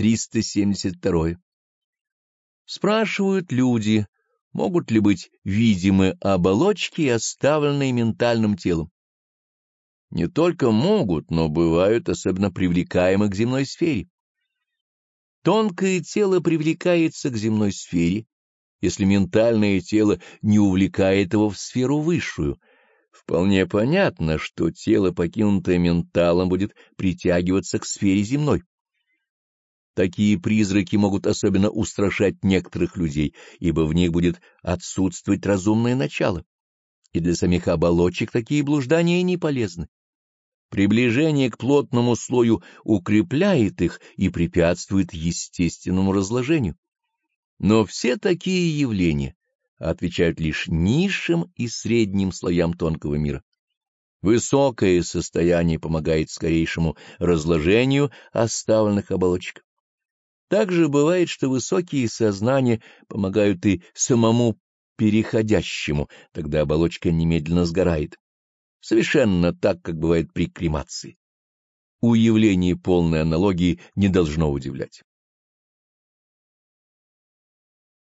372. Спрашивают люди, могут ли быть видимы оболочки, оставленные ментальным телом. Не только могут, но бывают особенно привлекаемы к земной сфере. Тонкое тело привлекается к земной сфере, если ментальное тело не увлекает его в сферу высшую. Вполне понятно, что тело, покинутое менталом, будет притягиваться к сфере земной. Такие призраки могут особенно устрашать некоторых людей, ибо в них будет отсутствовать разумное начало. И для самих оболочек такие блуждания не полезны. Приближение к плотному слою укрепляет их и препятствует естественному разложению. Но все такие явления отвечают лишь низшим и средним слоям тонкого мира. Высокое состояние помогает скорейшему разложению оставленных оболочек. Также бывает, что высокие сознания помогают и самому переходящему, тогда оболочка немедленно сгорает. Совершенно так, как бывает при кремации. Уявление полной аналогии не должно удивлять.